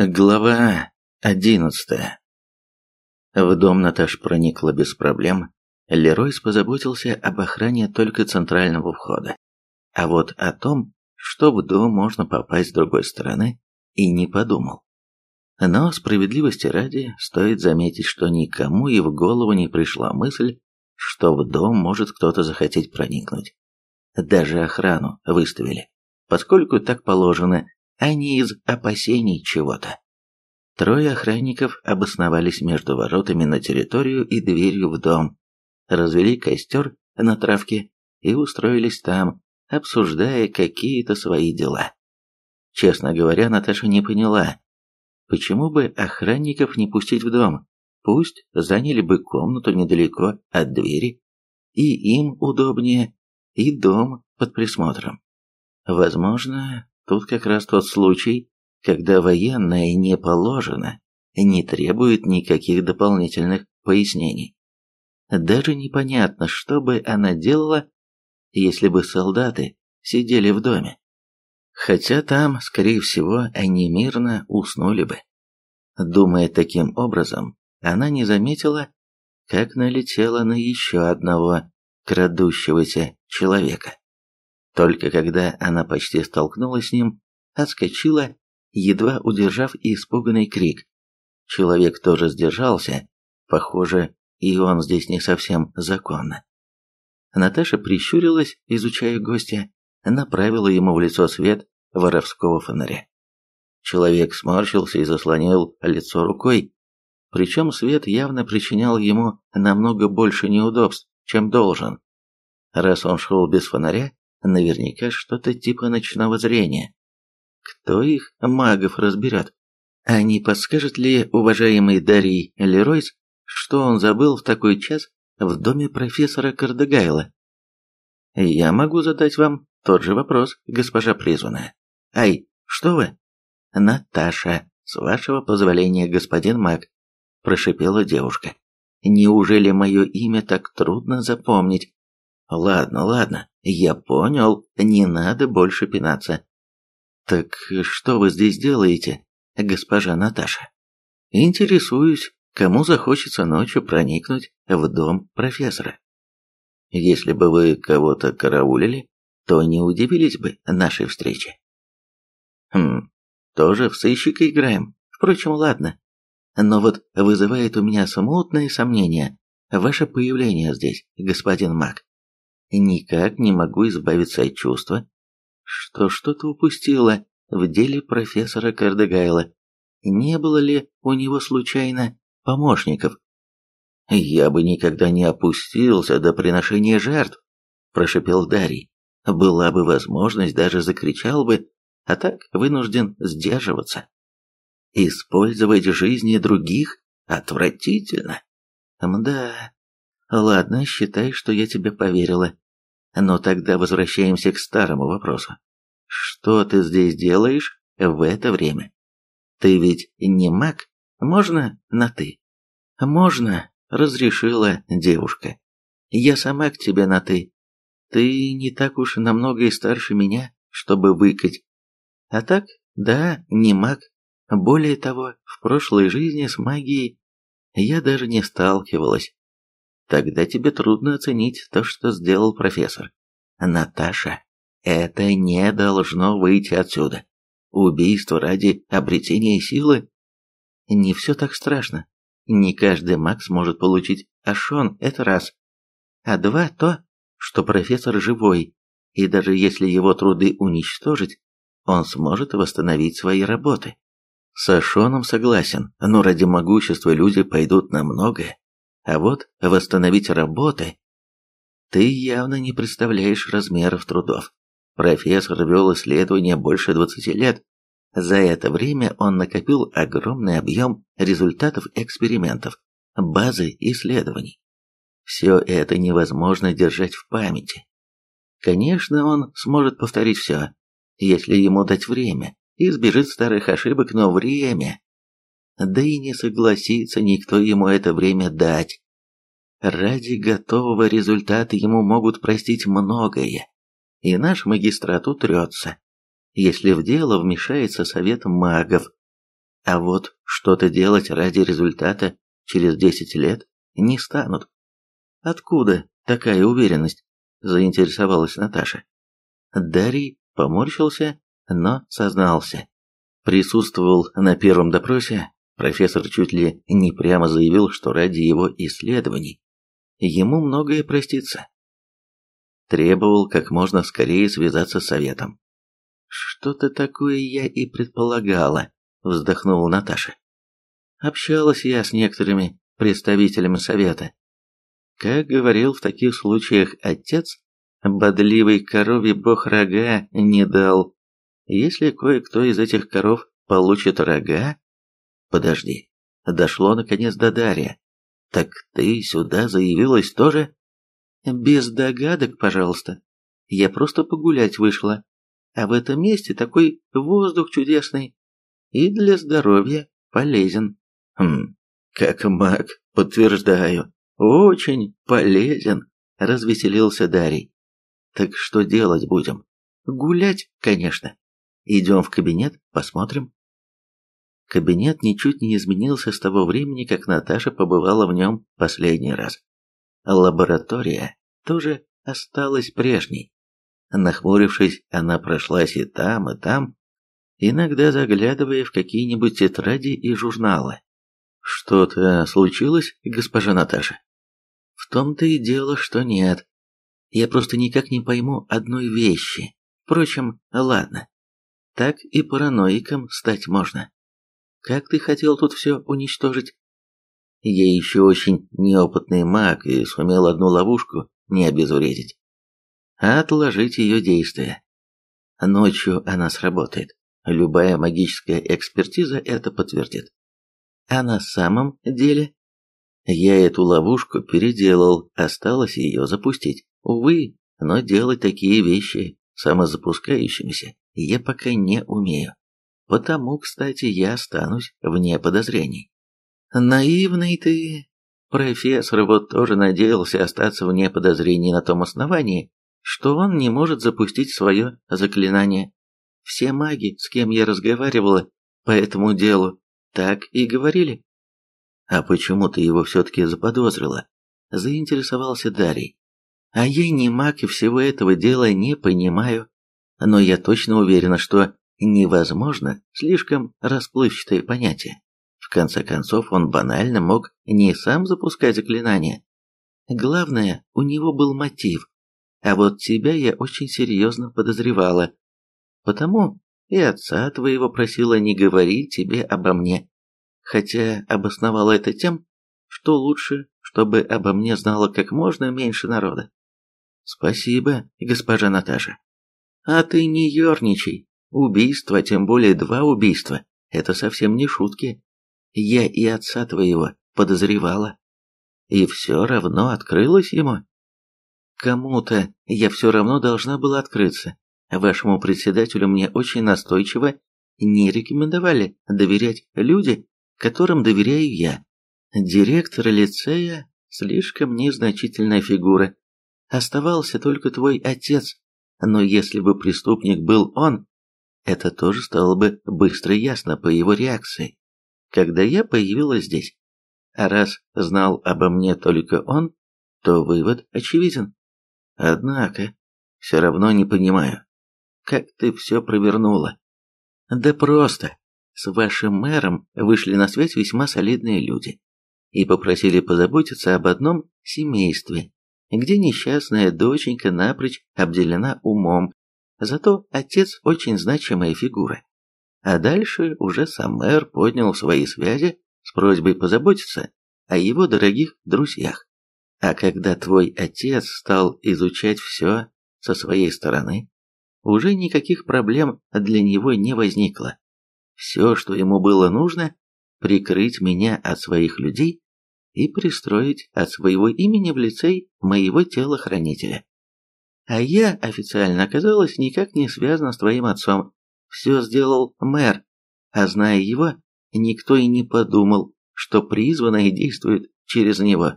Глава одиннадцатая. В дом Наташ проникла без проблем. Леройс позаботился об охране только центрального входа. А вот о том, что в дом можно попасть с другой стороны, и не подумал. Но справедливости ради стоит заметить, что никому и в голову не пришла мысль, что в дом может кто-то захотеть проникнуть. Даже охрану выставили, поскольку так положено а не из опасений чего-то. Трое охранников обосновались между воротами на территорию и дверью в дом, развели костер на травке и устроились там, обсуждая какие-то свои дела. Честно говоря, Наташа не поняла, почему бы охранников не пустить в дом, пусть заняли бы комнату недалеко от двери, и им удобнее, и дом под присмотром. Возможно, Тут как раз тот случай, когда военное не положено, не требует никаких дополнительных пояснений. Даже непонятно, что бы она делала, если бы солдаты сидели в доме. Хотя там, скорее всего, они мирно уснули бы. Думая таким образом, она не заметила, как налетела на еще одного крадущегося человека. Только когда она почти столкнулась с ним, отскочила, едва удержав испуганный крик. Человек тоже сдержался, похоже, и он здесь не совсем законно. Наташа прищурилась, изучая гостя, направила ему в лицо свет воровского фонаря. Человек сморщился и заслонил лицо рукой, причем свет явно причинял ему намного больше неудобств, чем должен. Раз он шел без фонаря, Наверняка что-то типа ночного зрения. Кто их, магов, разберет? А не подскажет ли уважаемый Дарий Леройс, что он забыл в такой час в доме профессора Кардегайла? Я могу задать вам тот же вопрос, госпожа призванная. Ай, что вы? Наташа, с вашего позволения, господин маг, прошипела девушка. Неужели мое имя так трудно запомнить? Ладно, ладно, я понял, не надо больше пинаться. Так что вы здесь делаете, госпожа Наташа? Интересуюсь, кому захочется ночью проникнуть в дом профессора. Если бы вы кого-то караулили, то не удивились бы нашей встрече. Хм, тоже в сыщика играем. Впрочем, ладно. Но вот вызывает у меня смутное сомнение ваше появление здесь, господин Мак никак не могу избавиться от чувства, что что-то упустила в деле профессора Кардегайла. Не было ли у него случайно помощников? «Я бы никогда не опустился до приношения жертв», – прошепел Дарий. «Была бы возможность, даже закричал бы, а так вынужден сдерживаться. Использовать жизни других отвратительно. Мда, Ладно, считай, что я тебе поверила. Но тогда возвращаемся к старому вопросу. Что ты здесь делаешь в это время? Ты ведь не маг? Можно на «ты»? Можно, разрешила девушка. Я сама к тебе на «ты». Ты не так уж намного и старше меня, чтобы выкать. А так, да, не маг. Более того, в прошлой жизни с магией я даже не сталкивалась. Тогда тебе трудно оценить то, что сделал профессор. Наташа, это не должно выйти отсюда. Убийство ради обретения силы? Не все так страшно. Не каждый маг сможет получить Ашон, это раз. А два то, что профессор живой, и даже если его труды уничтожить, он сможет восстановить свои работы. С Ашоном согласен, но ради могущества люди пойдут на многое. А вот восстановить работы... Ты явно не представляешь размеров трудов. Профессор вел исследования больше 20 лет. За это время он накопил огромный объем результатов экспериментов, базы исследований. Все это невозможно держать в памяти. Конечно, он сможет повторить все, если ему дать время, избежит старых ошибок, но время да и не согласится никто ему это время дать. Ради готового результата ему могут простить многое, и наш магистрат утрется, если в дело вмешается совет магов. А вот что-то делать ради результата через 10 лет не станут. Откуда такая уверенность? Заинтересовалась Наташа. Дарий поморщился, но сознался. Присутствовал на первом допросе, профессор чуть ли не прямо заявил, что ради его исследований ему многое простится. Требовал как можно скорее связаться с советом. «Что-то такое я и предполагала», — вздохнула Наташа. «Общалась я с некоторыми представителями совета. Как говорил в таких случаях отец, бодливой корове бог рога не дал. Если кое-кто из этих коров получит рога... Подожди, дошло наконец до Дарья. Так ты сюда заявилась тоже? Без догадок, пожалуйста. Я просто погулять вышла. А в этом месте такой воздух чудесный. И для здоровья полезен. Хм, как маг, подтверждаю. Очень полезен, развеселился Дарий. Так что делать будем? Гулять, конечно. Идем в кабинет, посмотрим. Кабинет ничуть не изменился с того времени, как Наташа побывала в нем последний раз. Лаборатория тоже осталась прежней. Нахмурившись, она прошлась и там, и там, иногда заглядывая в какие-нибудь тетради и журналы. «Что-то случилось, госпожа Наташа?» «В том-то и дело, что нет. Я просто никак не пойму одной вещи. Впрочем, ладно. Так и параноиком стать можно. Как ты хотел тут все уничтожить?» Я еще очень неопытный маг и сумел одну ловушку не обезвредить, отложить ее действие. Ночью она сработает. Любая магическая экспертиза это подтвердит. А на самом деле я эту ловушку переделал, осталось ее запустить. Увы, но делать такие вещи самозапускающимися я пока не умею. Потому, кстати, я останусь вне подозрений. Наивный ты. Профессор вот тоже надеялся остаться вне подозрений на том основании, что он не может запустить свое заклинание. Все маги, с кем я разговаривала по этому делу, так и говорили. А почему ты его все-таки заподозрила? Заинтересовался Дарий. А я не маг и всего этого дела не понимаю. Но я точно уверена, что невозможно слишком расплывчатое понятие. В конце концов, он банально мог не сам запускать заклинания. Главное, у него был мотив. А вот тебя я очень серьезно подозревала. Потому и отца твоего просила не говорить тебе обо мне. Хотя обосновала это тем, что лучше, чтобы обо мне знало как можно меньше народа. Спасибо, госпожа Наташа. А ты не ерничай. Убийство, тем более два убийства, это совсем не шутки. Я и отца твоего подозревала. И все равно открылась ему. Кому-то я все равно должна была открыться. Вашему председателю мне очень настойчиво не рекомендовали доверять люди, которым доверяю я. Директор лицея – слишком незначительная фигура. Оставался только твой отец, но если бы преступник был он, это тоже стало бы быстро ясно по его реакции когда я появилась здесь. А раз знал обо мне только он, то вывод очевиден. Однако, все равно не понимаю, как ты все провернула. Да просто. С вашим мэром вышли на связь весьма солидные люди и попросили позаботиться об одном семействе, где несчастная доченька напрочь обделена умом, зато отец очень значимая фигура. А дальше уже сам мэр поднял свои связи с просьбой позаботиться о его дорогих друзьях. А когда твой отец стал изучать все со своей стороны, уже никаких проблем для него не возникло. Все, что ему было нужно, прикрыть меня от своих людей и пристроить от своего имени в лицей моего телохранителя. А я официально оказалась никак не связана с твоим отцом, все сделал мэр, а зная его, никто и не подумал, что призванное действует через него.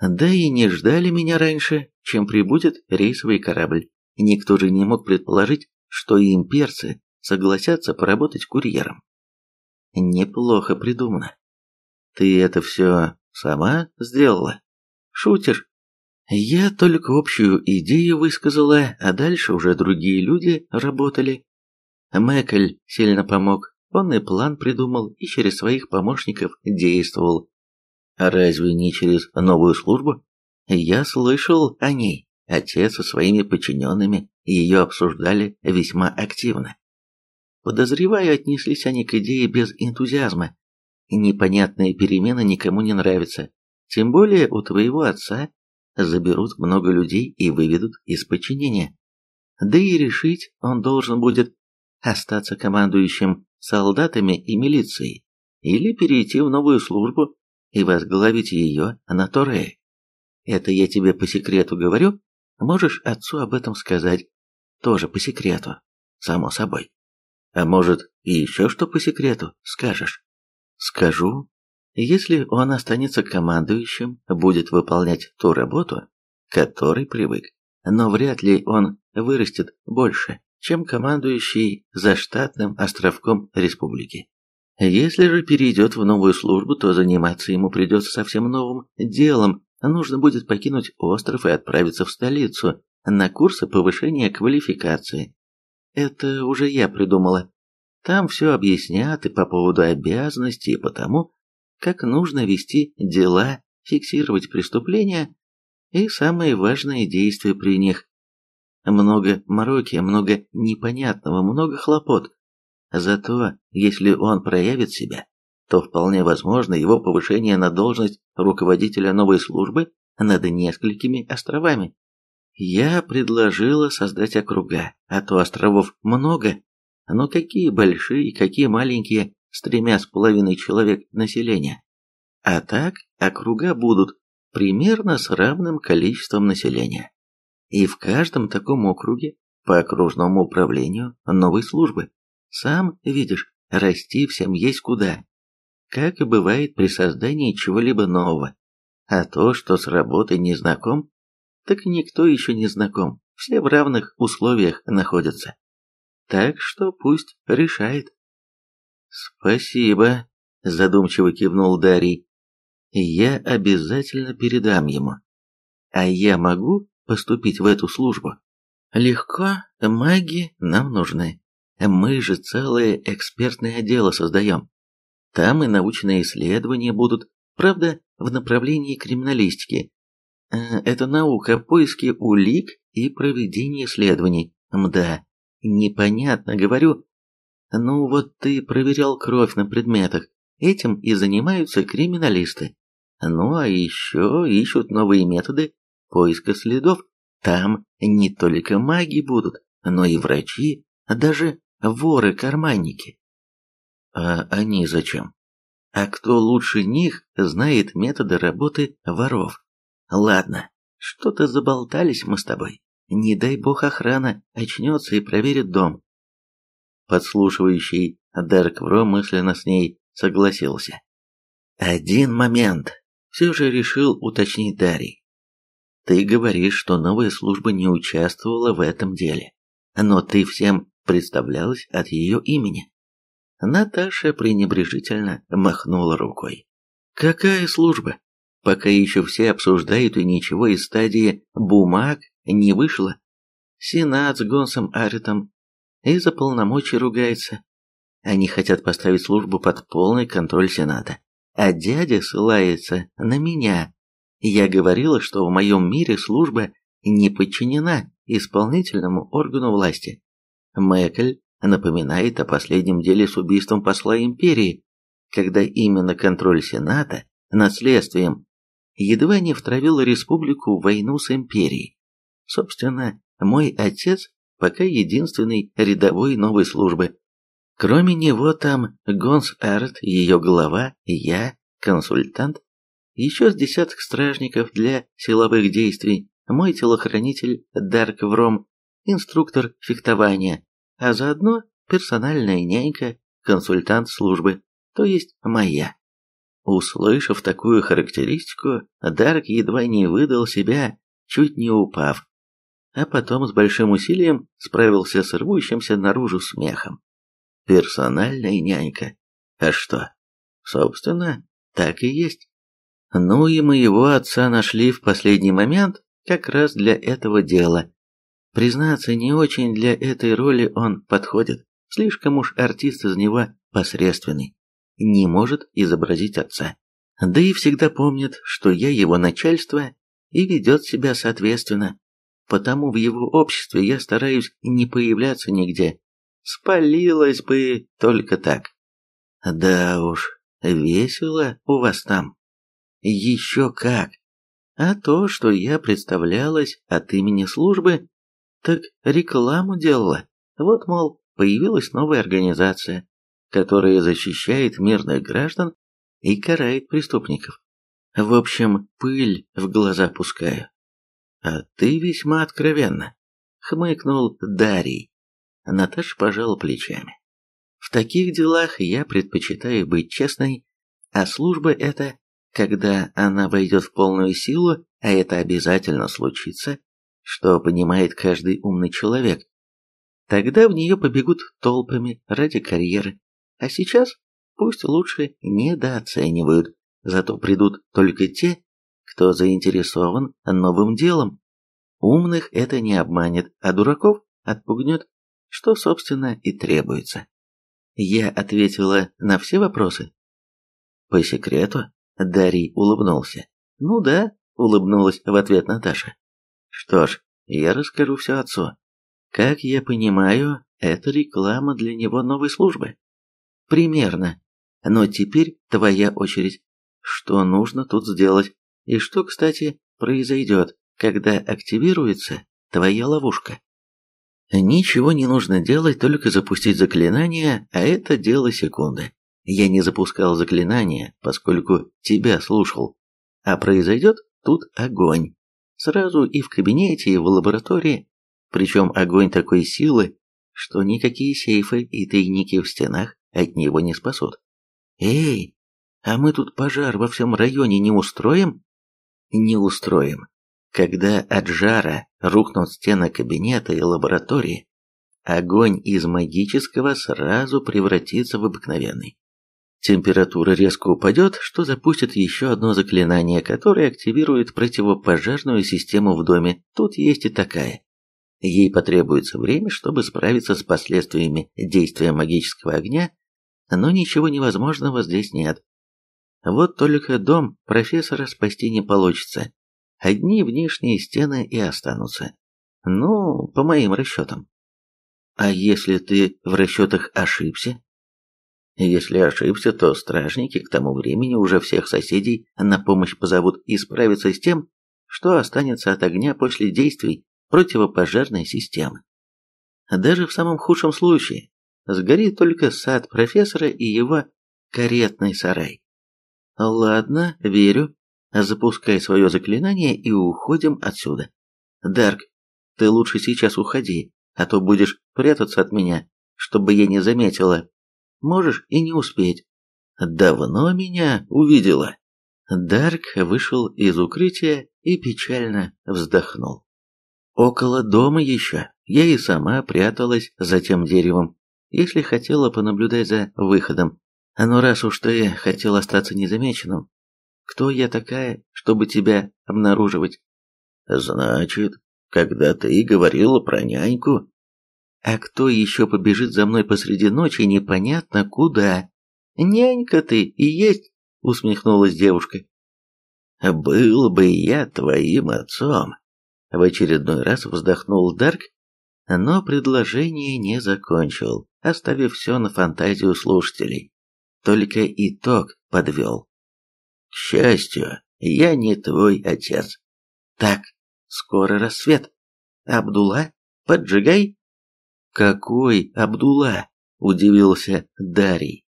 Да и не ждали меня раньше, чем прибудет рейсовый корабль. Никто же не мог предположить, что и имперцы согласятся поработать курьером. неплохо придумано. Ты это все сама сделала? Шутишь? Я только общую идею высказала, а дальше уже другие люди работали. Мэкль сильно помог, он и план придумал, и через своих помощников действовал. А разве не через новую службу? Я слышал о ней. Отец со своими подчиненными ее обсуждали весьма активно. Подозреваю, отнеслись они к идее без энтузиазма. Непонятные перемены никому не нравятся. Тем более у твоего отца заберут много людей и выведут из подчинения. Да и решить он должен будет остаться командующим солдатами и милицией или перейти в новую службу и возглавить ее на Торее. Это я тебе по секрету говорю, можешь отцу об этом сказать, тоже по секрету, само собой. А может, и еще что по секрету скажешь? Скажу. Если он останется командующим, будет выполнять ту работу, к которой привык, но вряд ли он вырастет больше, чем командующий заштатным островком республики. Если же перейдет в новую службу, то заниматься ему придется совсем новым делом, нужно будет покинуть остров и отправиться в столицу на курсы повышения квалификации. Это уже я придумала. Там все объяснят и по поводу обязанностей, и по как нужно вести дела, фиксировать преступления и самые важные действия при них. Много мороки, много непонятного, много хлопот. Зато, если он проявит себя, то вполне возможно его повышение на должность руководителя новой службы над несколькими островами. Я предложила создать округа, а то островов много, но какие большие, какие маленькие, с тремя с половиной человек населения. А так округа будут примерно с равным количеством населения. И в каждом таком округе по окружному управлению новой службы. Сам видишь, расти всем есть куда. Как и бывает при создании чего-либо нового. А то, что с работой не знаком, так никто еще не знаком, все в равных условиях находятся. Так что пусть решает. Спасибо, задумчиво кивнул Дарий. Я обязательно передам ему. А я могу поступить в эту службу? Легко, маги нам нужны. Мы же целое экспертное отдело создаем. Там и научные исследования будут, правда, в направлении криминалистики, Э, это наука о поиске улик и проведении исследований. Мда, непонятно, говорю. Ну вот ты проверял кровь на предметах. Этим и занимаются криминалисты. Ну а еще ищут новые методы поиска следов. Там не только маги будут, но и врачи, даже воры-карманники. А они зачем? А кто лучше них знает методы работы воров? Ладно, что-то заболтались мы с тобой. Не дай бог охрана очнется и проверит дом. Подслушивающий Дерк Вро мысленно с ней согласился. Один момент. Все же решил уточнить Дарий. Ты говоришь, что новая служба не участвовала в этом деле. Но ты всем представлялась от ее имени. Наташа пренебрежительно махнула рукой. Какая служба? Пока еще все обсуждают и ничего из стадии бумаг не вышло. Сенат с Гонсом Аритом из-за полномочий ругается. Они хотят поставить службу под полный контроль Сената. А дядя ссылается на меня. Я говорила, что в моем мире служба не подчинена исполнительному органу власти. Мэкль напоминает о последнем деле с убийством посла империи, когда именно контроль Сената над следствием едва не втравил республику в войну с империей. Собственно, мой отец пока единственный рядовой новой службы. Кроме него там Гонс Арт, ее глава, я, консультант, еще с десяток стражников для силовых действий, мой телохранитель Дарк Вром, инструктор фехтования, а заодно персональная нянька, консультант службы, то есть моя. Услышав такую характеристику, Дарк едва не выдал себя, чуть не упав, а потом с большим усилием справился с рвущимся наружу смехом. Персональная нянька. А что? Собственно, так и есть. Ну и моего отца нашли в последний момент как раз для этого дела. Признаться, не очень для этой роли он подходит. Слишком уж артист из него посредственный. Не может изобразить отца. Да и всегда помнит, что я его начальство и ведет себя соответственно. Потому в его обществе я стараюсь не появляться нигде. Спалилась бы только так. Да уж, весело у вас там. Еще как. А то, что я представлялась от имени службы, так рекламу делала. Вот, мол, появилась новая организация, которая защищает мирных граждан и карает преступников. В общем, пыль в глаза пускаю. А ты весьма откровенно, хмыкнул Дарий. Наташа пожала плечами. В таких делах я предпочитаю быть честной, а служба это, когда она войдет в полную силу, а это обязательно случится, что понимает каждый умный человек. Тогда в нее побегут толпами ради карьеры. А сейчас пусть лучше недооценивают, зато придут только те, кто заинтересован новым делом. Умных это не обманет, а дураков отпугнет, что, собственно, и требуется. Я ответила на все вопросы. По секрету, Дарий улыбнулся. Ну да, улыбнулась в ответ Наташа. Что ж, я расскажу все отцу. Как я понимаю, это реклама для него новой службы. Примерно. Но теперь твоя очередь. Что нужно тут сделать? И что, кстати, произойдет, когда активируется твоя ловушка? Ничего не нужно делать, только запустить заклинание, а это дело секунды. Я не запускал заклинание, поскольку тебя слушал. А произойдет тут огонь. Сразу и в кабинете, и в лаборатории. Причем огонь такой силы, что никакие сейфы и тайники в стенах от него не спасут. Эй, а мы тут пожар во всем районе не устроим? Не устроим. Когда от жара рухнут стены кабинета и лаборатории, огонь из магического сразу превратится в обыкновенный. Температура резко упадет, что запустит еще одно заклинание, которое активирует противопожарную систему в доме. Тут есть и такая. Ей потребуется время, чтобы справиться с последствиями действия магического огня, но ничего невозможного здесь нет. Вот только дом профессора спасти не получится. Одни внешние стены и останутся. Ну, по моим расчетам. А если ты в расчетах ошибся? Если ошибся, то стражники к тому времени уже всех соседей на помощь позовут и справятся с тем, что останется от огня после действий противопожарной системы. Даже в самом худшем случае сгорит только сад профессора и его каретный сарай. Ладно, верю. Запускай свое заклинание и уходим отсюда. Дарк, ты лучше сейчас уходи, а то будешь прятаться от меня, чтобы я не заметила. Можешь и не успеть. Давно меня увидела. Дарк вышел из укрытия и печально вздохнул. Около дома еще я и сама пряталась за тем деревом, если хотела понаблюдать за выходом. Но раз уж ты хотел остаться незамеченным, кто я такая, чтобы тебя обнаруживать? Значит, когда ты говорила про няньку... А кто еще побежит за мной посреди ночи непонятно куда? Нянька ты и есть, усмехнулась девушка. Был бы я твоим отцом. В очередной раз вздохнул Дарк, но предложение не закончил, оставив все на фантазию слушателей. Только итог подвел. К счастью, я не твой отец. Так, скоро рассвет. Абдулла, поджигай. Какой Абдулла? Удивился Дарий.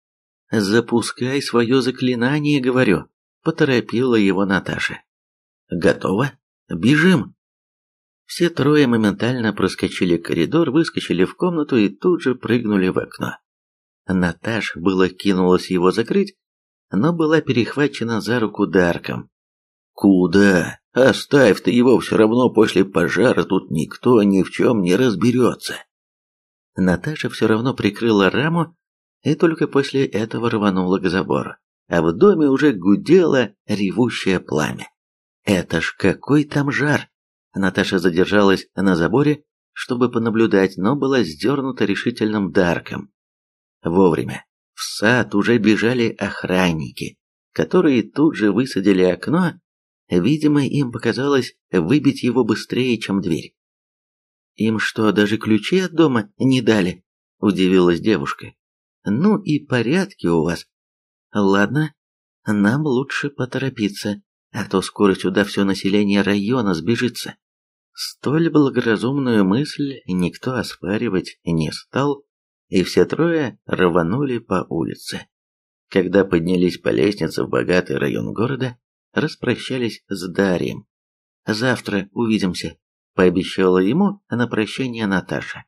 Запускай свое заклинание, говорю. Поторопила его Наташа. Готово? Бежим. Все трое моментально проскочили коридор, выскочили в комнату и тут же прыгнули в окно. Наташа было кинулась его закрыть, но была перехвачена за руку Дарком. «Куда? Оставь ты его, все равно после пожара тут никто ни в чем не разберется». Наташа все равно прикрыла раму, и только после этого рванула к забору, а в доме уже гудело ревущее пламя. Это ж какой там жар! Наташа задержалась на заборе, чтобы понаблюдать, но была сдернута решительным дарком. Вовремя. В сад уже бежали охранники, которые тут же высадили окно. Видимо, им показалось выбить его быстрее, чем дверь. «Им что, даже ключи от дома не дали?» – удивилась девушка. «Ну и порядки у вас. Ладно, нам лучше поторопиться, а то скоро сюда все население района сбежится». Столь благоразумную мысль никто оспаривать не стал, и все трое рванули по улице. Когда поднялись по лестнице в богатый район города, распрощались с Дарием. «Завтра увидимся», — пообещала ему на прощание Наташа.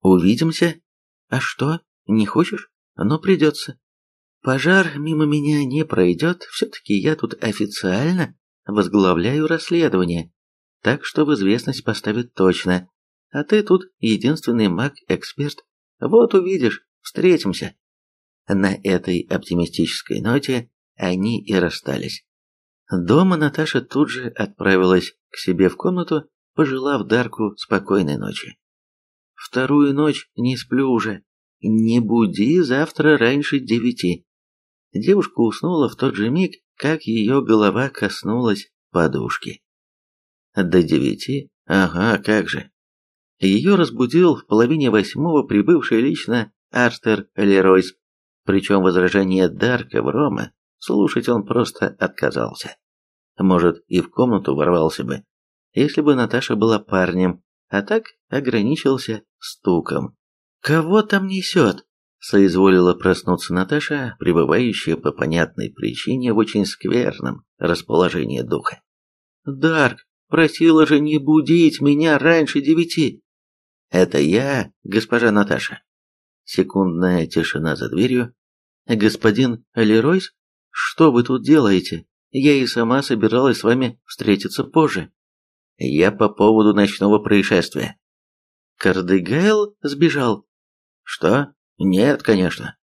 «Увидимся? А что, не хочешь? Но придется. Пожар мимо меня не пройдет, все-таки я тут официально возглавляю расследование, так что в известность поставят точно. А ты тут единственный маг-эксперт вот увидишь, встретимся. На этой оптимистической ноте они и расстались. Дома Наташа тут же отправилась к себе в комнату, пожелав Дарку спокойной ночи. Вторую ночь не сплю уже. Не буди завтра раньше девяти. Девушка уснула в тот же миг, как ее голова коснулась подушки. До девяти? Ага, как же. Ее разбудил в половине восьмого прибывший лично Артер Леройс, причем возражение Дарка в Рома слушать он просто отказался. Может, и в комнату ворвался бы, если бы Наташа была парнем, а так ограничился стуком. «Кого там несет?» – соизволила проснуться Наташа, пребывающая по понятной причине в очень скверном расположении духа. «Дарк, просила же не будить меня раньше девяти!» «Это я, госпожа Наташа». Секундная тишина за дверью. «Господин Леройс, что вы тут делаете? Я и сама собиралась с вами встретиться позже». «Я по поводу ночного происшествия». «Кардегайл сбежал?» «Что? Нет, конечно».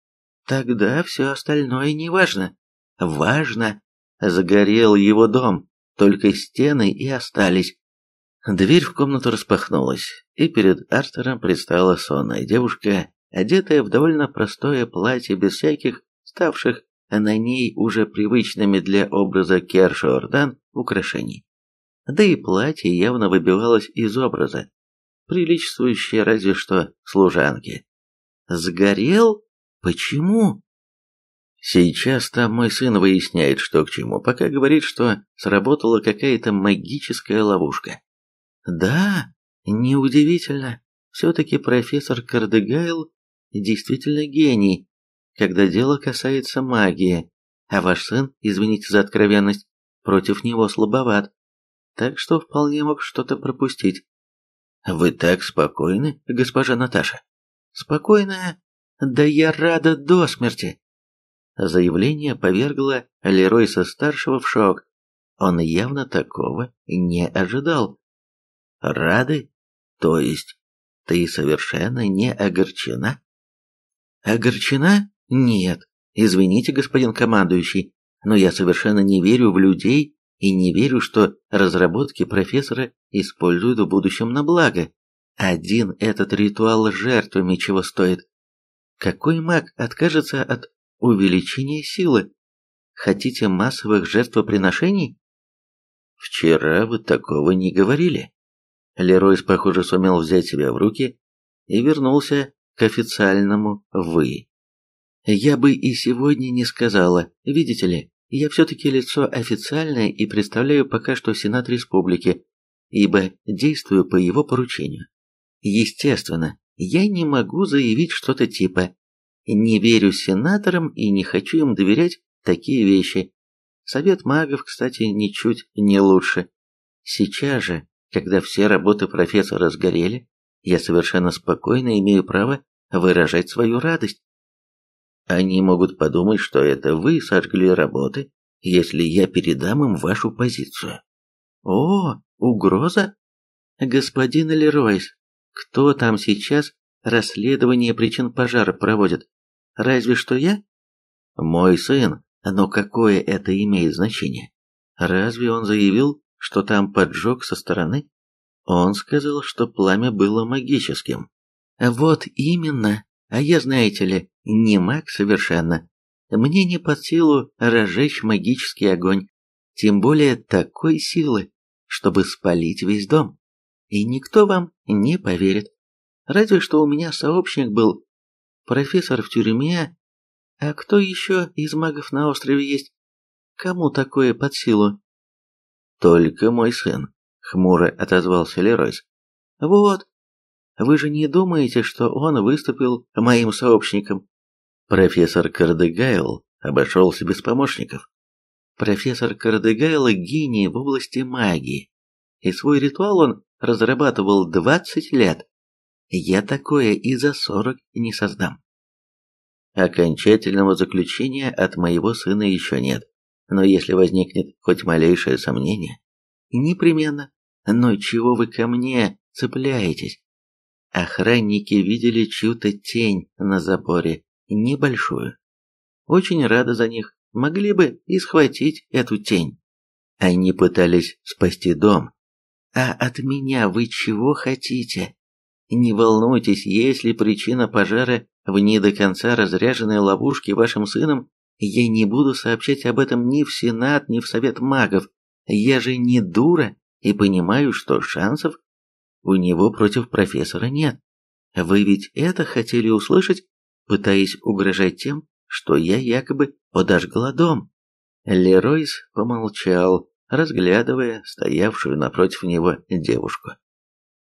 «Тогда все остальное не важно». «Важно. Загорел его дом, только стены и остались. Дверь в комнату распахнулась, и перед Артером предстала сонная девушка, одетая в довольно простое платье без всяких ставших на ней уже привычными для образа Керша Ордан украшений. Да и платье явно выбивалось из образа, приличествующее разве что служанке. Сгорел? Почему? Сейчас там мой сын выясняет, что к чему, пока говорит, что сработала какая-то магическая ловушка. Да, неудивительно. Все-таки профессор Кардегайл действительно гений, когда дело касается магии, а ваш сын, извините за откровенность, против него слабоват, так что вполне мог что-то пропустить. Вы так спокойны, госпожа Наташа? Спокойная? Да я рада до смерти. Заявление повергло Леройса-старшего в шок. Он явно такого не ожидал. Рады? То есть ты совершенно не огорчена? Огорчена? Нет. Извините, господин командующий, но я совершенно не верю в людей и не верю, что разработки профессора используют в будущем на благо. Один этот ритуал жертвами чего стоит? Какой маг откажется от увеличения силы? Хотите массовых жертвоприношений? Вчера вы такого не говорили. Леройс, похоже, сумел взять себя в руки и вернулся к официальному «вы». Я бы и сегодня не сказала, видите ли, я все-таки лицо официальное и представляю пока что Сенат Республики, ибо действую по его поручению. Естественно, я не могу заявить что-то типа «не верю сенаторам и не хочу им доверять такие вещи». Совет магов, кстати, ничуть не лучше. Сейчас же когда все работы профессора сгорели, я совершенно спокойно имею право выражать свою радость. Они могут подумать, что это вы сожгли работы, если я передам им вашу позицию. О, угроза? Господин Леройс, кто там сейчас расследование причин пожара проводит? Разве что я? Мой сын. Но какое это имеет значение? Разве он заявил, что там поджог со стороны? Он сказал, что пламя было магическим. Вот именно. А я, знаете ли, не маг совершенно. Мне не под силу разжечь магический огонь, тем более такой силы, чтобы спалить весь дом. И никто вам не поверит. Разве что у меня сообщник был профессор в тюрьме, а кто еще из магов на острове есть? Кому такое под силу? Только мой сын, хмуро отозвался Леройс. Вот. Вы же не думаете, что он выступил моим сообщником? Профессор Кардегайл обошелся без помощников. Профессор Кардегайл гений в области магии, и свой ритуал он разрабатывал 20 лет. Я такое и за 40 не создам. Окончательного заключения от моего сына еще нет, но если возникнет хоть малейшее сомнение, непременно. Но чего вы ко мне цепляетесь? Охранники видели чью-то тень на заборе, небольшую. Очень рада за них, могли бы и схватить эту тень. Они пытались спасти дом. А от меня вы чего хотите? Не волнуйтесь, если причина пожара в не до конца разряженной ловушке вашим сыном, я не буду сообщать об этом ни в Сенат, ни в Совет магов. Я же не дура и понимаю, что шансов у него против профессора нет. Вы ведь это хотели услышать, пытаясь угрожать тем, что я якобы подожгла дом. Леройс помолчал, разглядывая стоявшую напротив него девушку.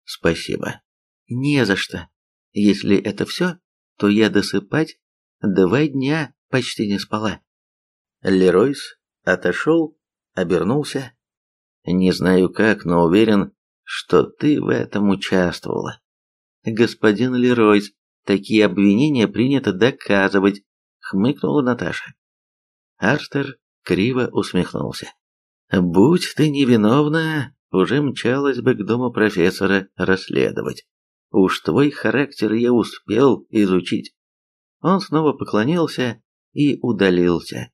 «Спасибо», не за что. Если это все, то я досыпать два дня почти не спала. Леройс отошел, обернулся. Не знаю как, но уверен, что ты в этом участвовала. Господин Леройс, такие обвинения принято доказывать, хмыкнула Наташа. Артер криво усмехнулся. Будь ты невиновна, уже мчалась бы к дому профессора расследовать. Уж твой характер я успел изучить. Он снова поклонился и удалился.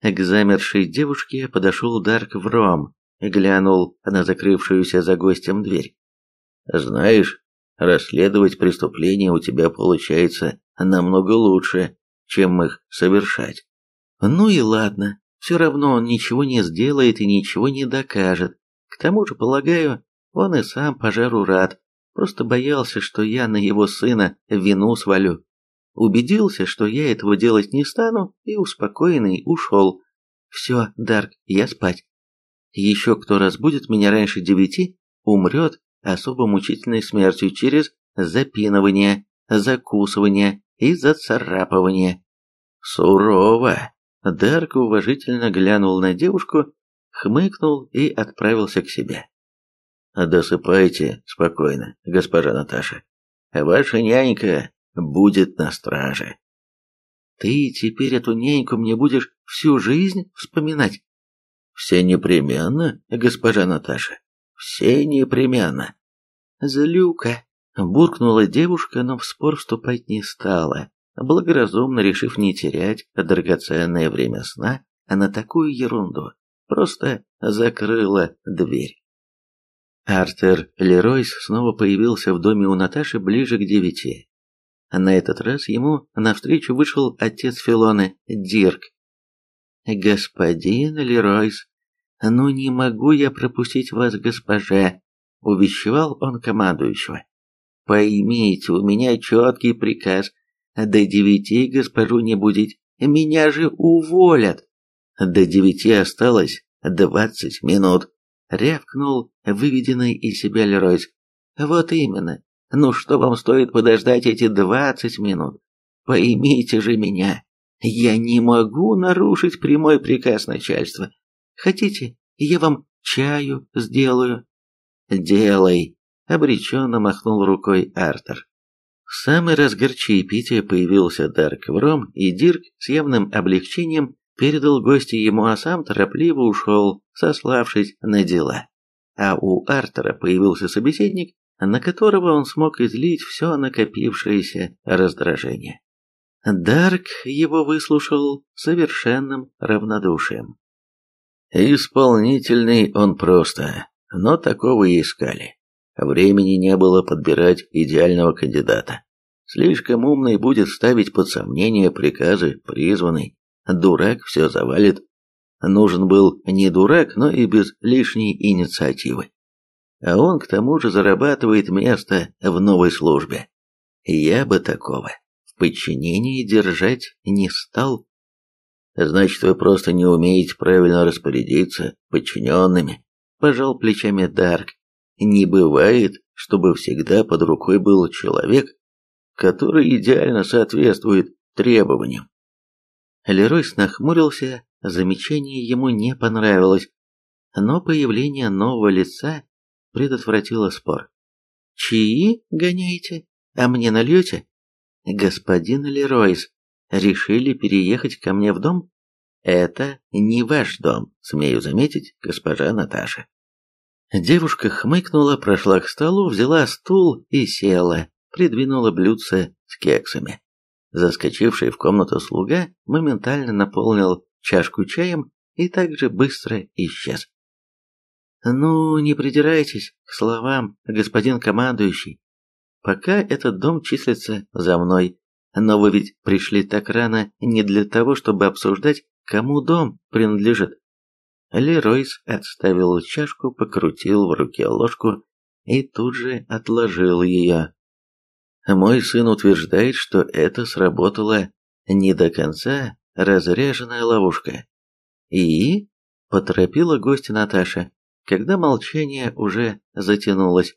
К замершей девушке подошел Дарк Вром, глянул на закрывшуюся за гостем дверь. «Знаешь, расследовать преступления у тебя получается намного лучше, чем их совершать». «Ну и ладно, все равно он ничего не сделает и ничего не докажет. К тому же, полагаю, он и сам пожару рад, Просто боялся, что я на его сына вину свалю. Убедился, что я этого делать не стану, и успокоенный ушел. Все, Дарк, я спать. Еще кто разбудит меня раньше девяти, умрет особо мучительной смертью через запинывание, закусывание и зацарапывание. Сурово. Дарк уважительно глянул на девушку, хмыкнул и отправился к себе. Досыпайте спокойно, госпожа Наташа. Ваша нянька будет на страже. Ты теперь эту няньку мне будешь всю жизнь вспоминать? Все непременно, госпожа Наташа. Все непременно. Злюка, буркнула девушка, но в спор вступать не стала, благоразумно решив не терять драгоценное время сна на такую ерунду. Просто закрыла дверь. Артер Леройс снова появился в доме у Наташи ближе к девяти. На этот раз ему навстречу вышел отец Филоны, Дирк. «Господин Леройс, ну не могу я пропустить вас, госпожа», — увещевал он командующего. «Поймите, у меня четкий приказ до девяти госпожу не будить, меня же уволят». До девяти осталось двадцать минут рявкнул выведенный из себя Леройс. «Вот именно. Ну что вам стоит подождать эти двадцать минут? Поймите же меня. Я не могу нарушить прямой приказ начальства. Хотите, я вам чаю сделаю?» «Делай», — обреченно махнул рукой Артер. В самый разгар чаепития появился Дарк Вром, и Дирк с явным облегчением передал гости ему, а сам торопливо ушел, сославшись на дела. А у Артера появился собеседник, на которого он смог излить все накопившееся раздражение. Дарк его выслушал совершенным равнодушием. Исполнительный он просто, но такого и искали. Времени не было подбирать идеального кандидата. Слишком умный будет ставить под сомнение приказы призванный. Дурак все завалит. Нужен был не дурак, но и без лишней инициативы. А он к тому же зарабатывает место в новой службе. Я бы такого в подчинении держать не стал. Значит, вы просто не умеете правильно распорядиться подчиненными, пожал плечами Дарк. Не бывает, чтобы всегда под рукой был человек, который идеально соответствует требованиям. Леройс нахмурился, замечание ему не понравилось, но появление нового лица предотвратило спор. «Чаи гоняете? А мне нальете?» «Господин Леройс, решили переехать ко мне в дом?» «Это не ваш дом, смею заметить, госпожа Наташа». Девушка хмыкнула, прошла к столу, взяла стул и села, придвинула блюдце с кексами. Заскочивший в комнату слуга моментально наполнил чашку чаем и также быстро исчез. «Ну, не придирайтесь к словам, господин командующий. Пока этот дом числится за мной, но вы ведь пришли так рано не для того, чтобы обсуждать, кому дом принадлежит. Леройс отставил чашку, покрутил в руке ложку и тут же отложил ее. Мой сын утверждает, что это сработала не до конца разряженная ловушка. И поторопила гостя Наташа, когда молчание уже затянулось.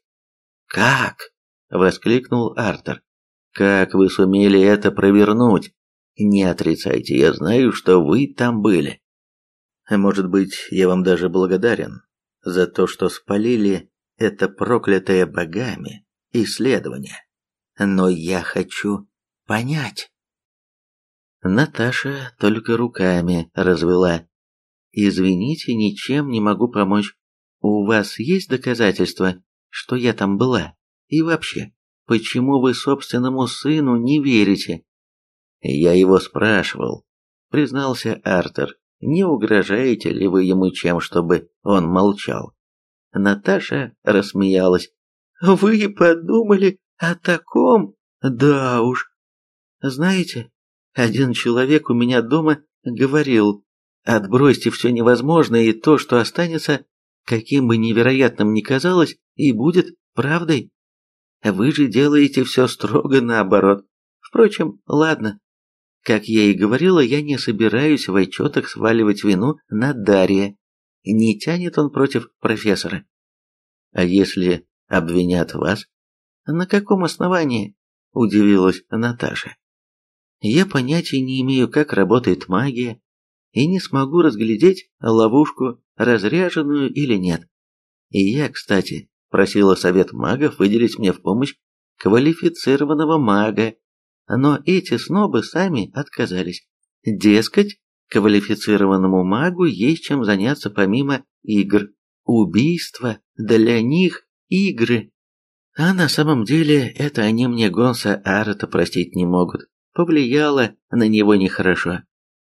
«Как?» — воскликнул Артер. «Как вы сумели это провернуть? Не отрицайте, я знаю, что вы там были. Может быть, я вам даже благодарен за то, что спалили это проклятое богами исследование. Но я хочу понять. Наташа только руками развела. Извините, ничем не могу помочь. У вас есть доказательства, что я там была? И вообще, почему вы собственному сыну не верите? Я его спрашивал, признался Артер. Не угрожаете ли вы ему чем, чтобы он молчал? Наташа рассмеялась. Вы подумали о таком? Да уж. Знаете, один человек у меня дома говорил, отбросьте все невозможное, и то, что останется, каким бы невероятным ни казалось, и будет правдой. Вы же делаете все строго наоборот. Впрочем, ладно, как я и говорила, я не собираюсь в отчетах сваливать вину на Дарья. Не тянет он против профессора. А если обвинят вас? На каком основании? Удивилась Наташа. Я понятия не имею, как работает магия, и не смогу разглядеть ловушку, разряженную или нет. И я, кстати, просила совет магов выделить мне в помощь квалифицированного мага, но эти снобы сами отказались. Дескать, квалифицированному магу есть чем заняться помимо игр. Убийство для них игры. А на самом деле это они мне Гонса Арата простить не могут. Повлияло на него нехорошо.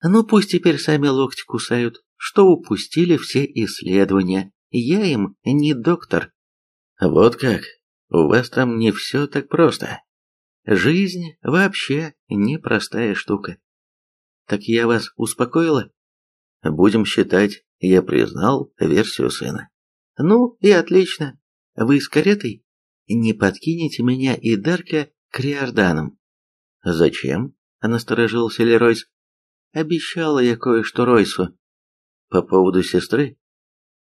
Ну пусть теперь сами локти кусают, что упустили все исследования. Я им не доктор. Вот как? У вас там не все так просто. Жизнь вообще непростая штука. Так я вас успокоила? Будем считать, я признал версию сына. Ну и отлично. Вы с каретой? Не подкинете меня и Дарка к Риорданам. Зачем? Насторожился Леройс. Обещала я кое-что Ройсу. По поводу сестры?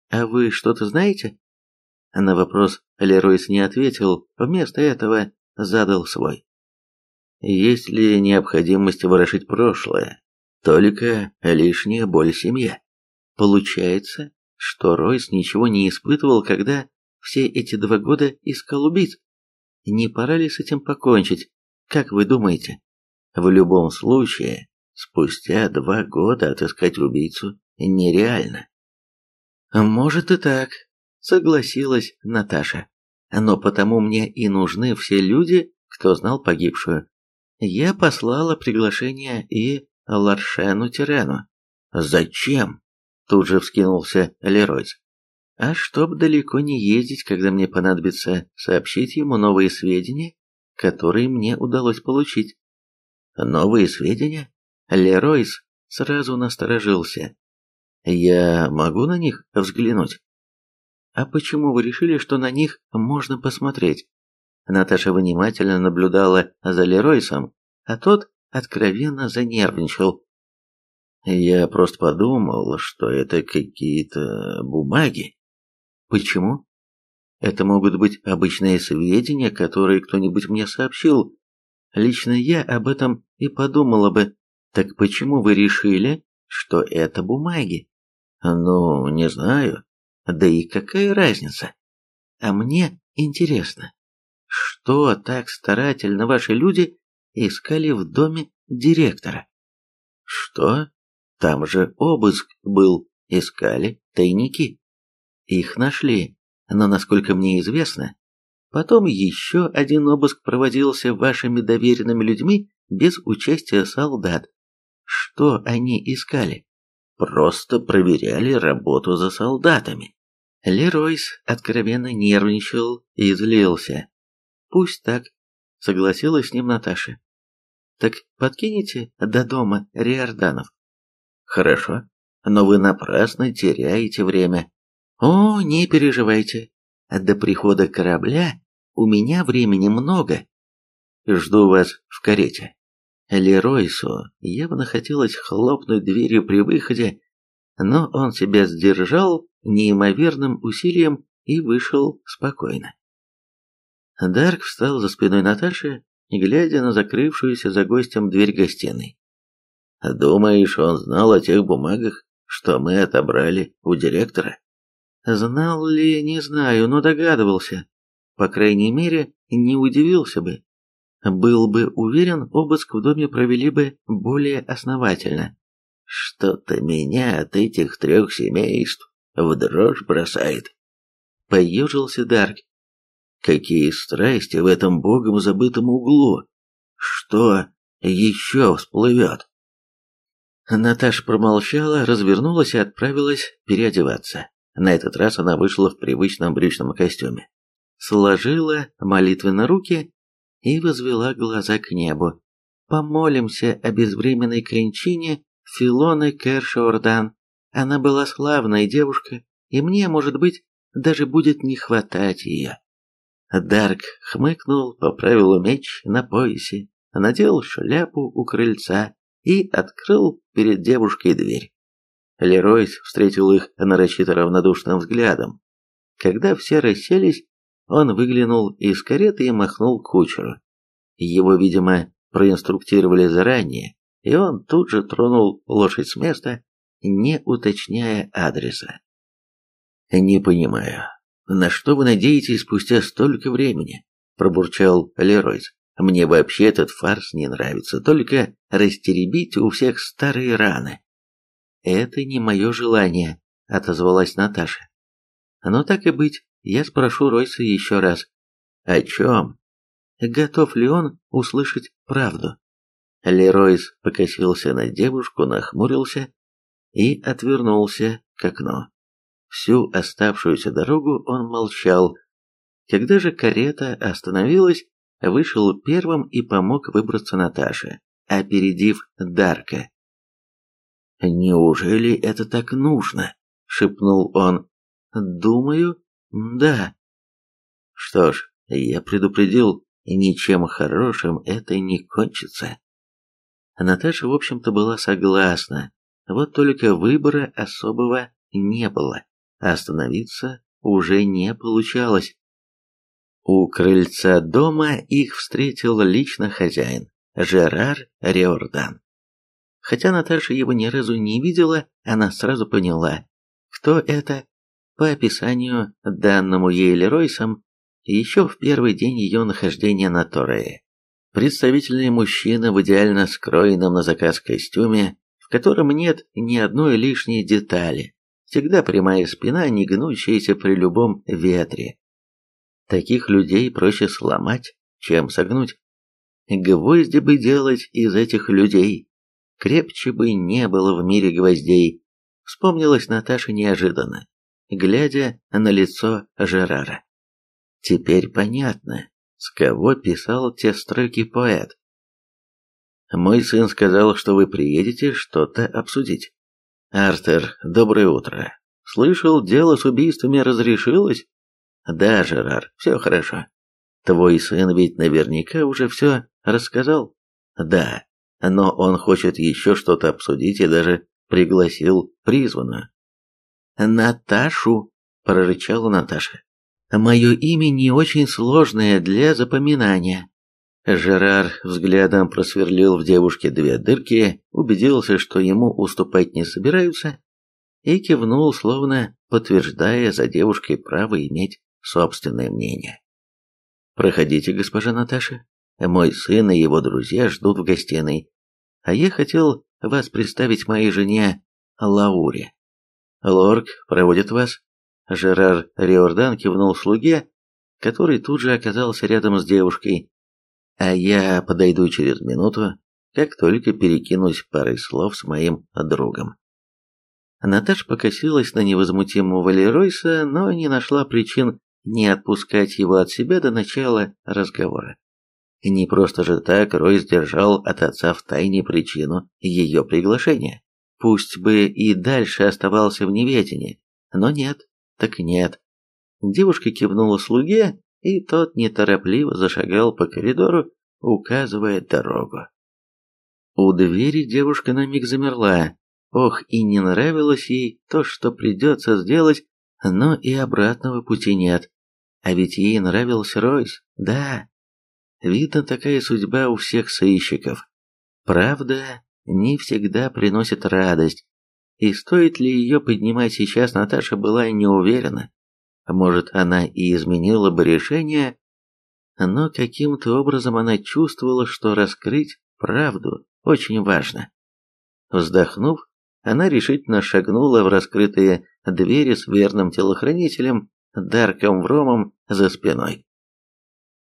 А вы что-то знаете? На вопрос Леройс не ответил, вместо этого задал свой. Есть ли необходимость ворошить прошлое? Только лишняя боль семье. Получается, что Ройс ничего не испытывал, когда все эти два года искал убийц. Не пора ли с этим покончить? Как вы думаете? В любом случае, спустя два года отыскать убийцу нереально. Может и так, согласилась Наташа. Но потому мне и нужны все люди, кто знал погибшую. Я послала приглашение и Ларшену Тирену. Зачем? Тут же вскинулся Леройс. А чтоб далеко не ездить, когда мне понадобится сообщить ему новые сведения, которые мне удалось получить. Новые сведения? Леройс сразу насторожился. Я могу на них взглянуть? А почему вы решили, что на них можно посмотреть? Наташа внимательно наблюдала за Леройсом, а тот откровенно занервничал. Я просто подумал, что это какие-то бумаги. Почему? Это могут быть обычные сведения, которые кто-нибудь мне сообщил. Лично я об этом и подумала бы. Так почему вы решили, что это бумаги? Ну, не знаю. Да и какая разница? А мне интересно, что так старательно ваши люди искали в доме директора? Что? Там же обыск был, искали тайники. Их нашли, но, насколько мне известно, потом еще один обыск проводился вашими доверенными людьми без участия солдат. Что они искали? Просто проверяли работу за солдатами. Леройс откровенно нервничал и злился. Пусть так, согласилась с ним Наташа. Так подкинете до дома Риорданов? Хорошо, но вы напрасно теряете время. О, не переживайте. До прихода корабля у меня времени много. Жду вас в карете. Леройсу явно хотелось хлопнуть дверью при выходе, но он себя сдержал неимоверным усилием и вышел спокойно. Дарк встал за спиной Наташи, глядя на закрывшуюся за гостем дверь гостиной. «Думаешь, он знал о тех бумагах, что мы отобрали у директора?» Знал ли, не знаю, но догадывался. По крайней мере, не удивился бы. Был бы уверен, обыск в доме провели бы более основательно. Что-то меня от этих трех семейств в дрожь бросает. Поежился Дарк. Какие страсти в этом богом забытом углу. Что еще всплывет? Наташа промолчала, развернулась и отправилась переодеваться. На этот раз она вышла в привычном брючном костюме. Сложила молитвенно руки и возвела глаза к небу. «Помолимся о безвременной кончине Филоны Кершордан. Она была славная девушка, и мне, может быть, даже будет не хватать ее». Дарк хмыкнул, поправил меч на поясе, надел шляпу у крыльца и открыл перед девушкой дверь. Леройс встретил их нарочито равнодушным взглядом. Когда все расселись, он выглянул из кареты и махнул кучеру. Его, видимо, проинструктировали заранее, и он тут же тронул лошадь с места, не уточняя адреса. «Не понимаю, на что вы надеетесь спустя столько времени?» – пробурчал Леройс. «Мне вообще этот фарс не нравится, только растеребите у всех старые раны». «Это не мое желание», — отозвалась Наташа. «Но так и быть, я спрошу Ройса еще раз». «О чем?» «Готов ли он услышать правду?» Леройс покосился на девушку, нахмурился и отвернулся к окну. Всю оставшуюся дорогу он молчал. Когда же карета остановилась, вышел первым и помог выбраться Наташе, опередив Дарка. «Неужели это так нужно?» — шепнул он. «Думаю, да». Что ж, я предупредил, ничем хорошим это не кончится. Наташа, в общем-то, была согласна, вот только выбора особого не было, остановиться уже не получалось. У крыльца дома их встретил лично хозяин, Жерар Реордан. Хотя Наташа его ни разу не видела, она сразу поняла, кто это. По описанию, данному ей Леройсом, еще в первый день ее нахождения на Торее. Представительный мужчина в идеально скроенном на заказ костюме, в котором нет ни одной лишней детали, всегда прямая спина, не гнущаяся при любом ветре. Таких людей проще сломать, чем согнуть. Гвозди бы делать из этих людей. Крепче бы не было в мире гвоздей. Вспомнилась Наташа неожиданно, глядя на лицо Жерара. Теперь понятно, с кого писал те строки поэт. Мой сын сказал, что вы приедете что-то обсудить. Артер, доброе утро. Слышал, дело с убийствами разрешилось? Да, Жерар, все хорошо. Твой сын ведь наверняка уже все рассказал. Да, но он хочет еще что-то обсудить и даже пригласил призванную. Наташу, прорычала Наташа. Мое имя не очень сложное для запоминания. Жерар взглядом просверлил в девушке две дырки, убедился, что ему уступать не собираются, и кивнул, словно подтверждая за девушкой право иметь собственное мнение. «Проходите, госпожа Наташа. Мой сын и его друзья ждут в гостиной, а я хотел вас представить моей жене Лауре. Лорк проводит вас». Жерар Риордан кивнул слуге, который тут же оказался рядом с девушкой, а я подойду через минуту, как только перекинусь парой слов с моим другом. Наташ покосилась на невозмутимого Леройса, но не нашла причин не отпускать его от себя до начала разговора. Не просто же так Рой сдержал от отца в тайне причину ее приглашения. Пусть бы и дальше оставался в неведении, но нет, так нет. Девушка кивнула слуге, и тот неторопливо зашагал по коридору, указывая дорогу. У двери девушка на миг замерла. Ох, и не нравилось ей то, что придется сделать, но и обратного пути нет. А ведь ей нравился Ройс, да. Видно, такая судьба у всех сыщиков. Правда, не всегда приносит радость. И стоит ли ее поднимать сейчас, Наташа была не уверена. Может, она и изменила бы решение, но каким-то образом она чувствовала, что раскрыть правду очень важно. Вздохнув, она решительно шагнула в раскрытые двери с верным телохранителем Дарком Вромом за спиной.